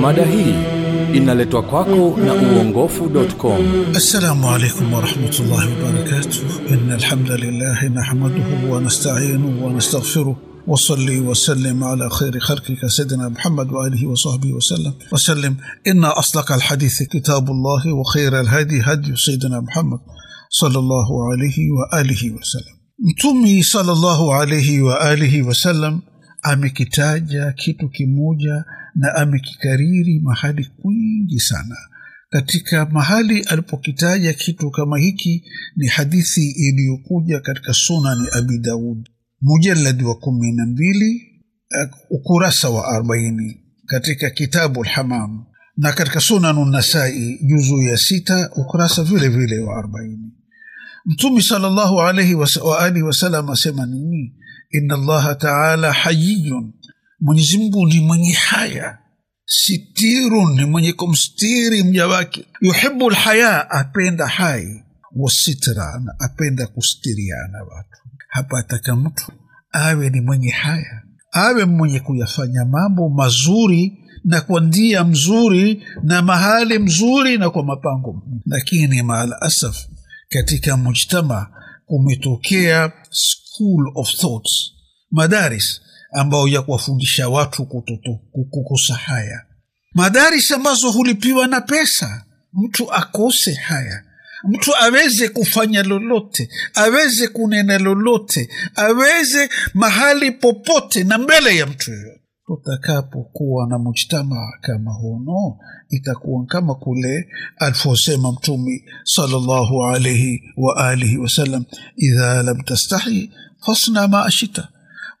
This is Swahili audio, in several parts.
Mada hii inaletwa kwako na uongofu.com. السلام عليكم ورحمة الله وبركاته إن الحمد لله نحمده ونستعينه ونستغفره وصلي وسلم على خير خلقك سيدنا محمد وآله وصحبه وسلم وسلم إن أصدق الحديث كتاب الله وخير الهدي هدي سيدنا محمد صلى الله عليه وآله وسلم Mtumi sallallahu alaihi wa alihi wasallam amekitaja kitu kimoja na amekikariri mahali kwingi sana. Katika mahali alipokitaja kitu kama hiki ni hadithi iliyokuja katika Sunani Abi Daud mujaladi wa kumi na mbili eh, ukurasa wa arobaini katika kitabu Lhamam na katika Sunanu Nasai juzu ya sita ukurasa vile vile wa arobaini. Mtume salllahu alaihi wa wa alihi wasallam asema nini? Inna Allaha taala hayiyun, Mwenyezi Mungu ni mwenye haya, sitirun, ni mwenye kumstiri mja wake, yuhibu lhaya, apenda hai, wasitra, na apenda kustiriana watu. Hapa ataka mtu awe ni mwenye haya, awe mwenye kuyafanya mambo mazuri na kwa ndia mzuri na mahali mzuri na kwa mapango, lakini maal asaf katika mujtama kumetokea school of thoughts madaris ambayo ya kuwafundisha watu kukosa haya. Madaris ambazo hulipiwa na pesa mtu akose haya. Mtu aweze kufanya lolote aweze kunena lolote aweze mahali popote na mbele ya mtu yoyote tutakapokuwa na mujtamaa kama huno itakuwa kama kule alivyosema mtumi sallallahu alaihi wa alihi wasallam idha lam tastahi fasna ma ashita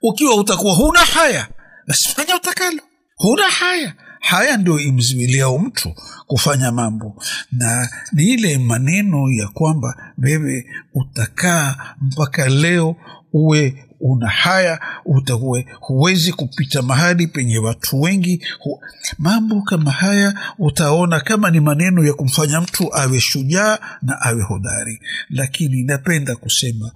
ukiwa utakuwa huna haya basi fanya utakalo. Huna haya. Haya ndio imzuiliao mtu kufanya mambo. Na ni ile maneno ya kwamba wewe utakaa mpaka leo uwe una haya utakuwe huwezi kupita mahali penye watu wengi. Hu, mambo kama haya utaona kama ni maneno ya kumfanya mtu awe shujaa na awe hodari. Lakini napenda kusema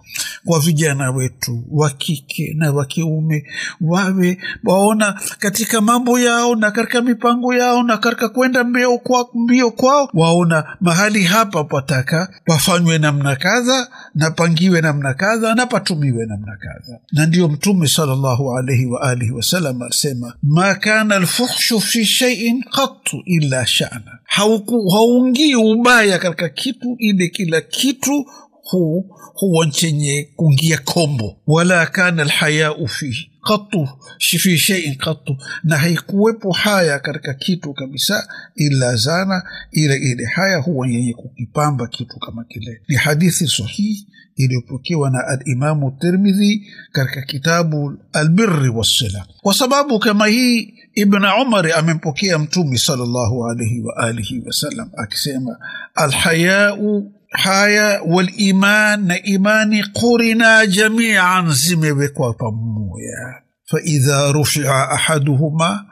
kwa vijana wetu wa kike na wa kiume wawe waona katika mambo yao na katika mipango yao na katika kwenda mbio, kwa, mbio kwao waona mahali hapa pataka pafanywe namna kadha napangiwe namna kadha na patumiwe namna kadha. Na ndiyo mtume salllahu alaihi waalihi wasalam alisema ma kana lfuhshu fi shaiin qatu illa shana. Hauungii haungii ubaya katika kitu ile kila kitu hu huwa chenye kuingia kombo. Wala kana lhayau fihi qattu shi- fi shaiin katu na haikuwepo haya katika kitu kabisa ila zana ile ile haya huwa yenye kukipamba kitu kama kile. Ni hadithi sahihi iliyopokewa na alimamu tirmidhi katika kitabu albirri wassila. Kwa sababu kama hii ibn umari amempokea mtume salllahu alaihi waalihi wasallam akisema alhayau haya waliman na imani qurina jamian zimewekwa pamoja. Faidha rufia ahaduhuma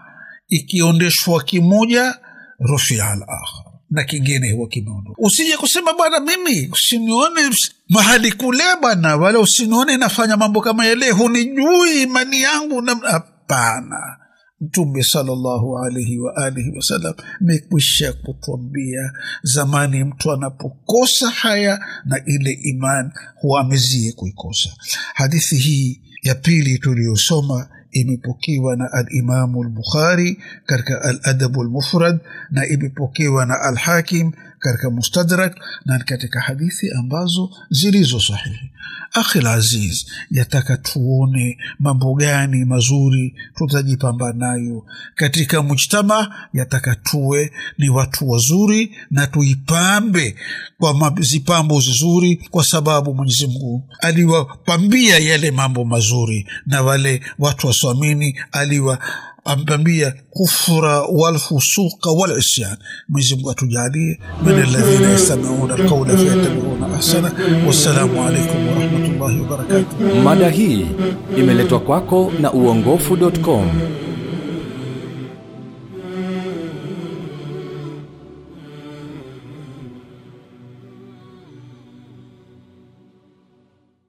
ikiondeshwa kimoja rufia alakhar. Na kingine huwa kimeondoka. Usije kusema bwana mimi usinione mahali kule bwana wala usinione nafanya mambo kama yale hunijui imani yangu na hapana mtume salallahu alaihi waalihi wasallam mekwisha kutwambia zamani mtu anapokosa haya na ile iman huwa amezie kuikosa. Hadithi hii ya pili tuliyosoma imepokewa na alimamu lbukhari katika aladabu lmufrad na imepokewa na alhakim katika mustadrak na katika hadithi ambazo zilizo sahihi akhi laziz yataka tuone mambo gani mazuri tutajipamba nayo katika mujtama yataka tuwe ni watu wazuri na tuipambe kwa zipambo zizuri kwa sababu mwenyezi mungu aliwapambia yale mambo mazuri na wale watu wasoamini aliwa ampambia kufra walfusuqa walisyan mwenyezi mungu atujalie min alladhina yastamiuna alqaula fayattabiuna ahsana. Wassalamu alaikum warahmatullahi wabarakatuh Mada hii imeletwa kwako na uongofu.com.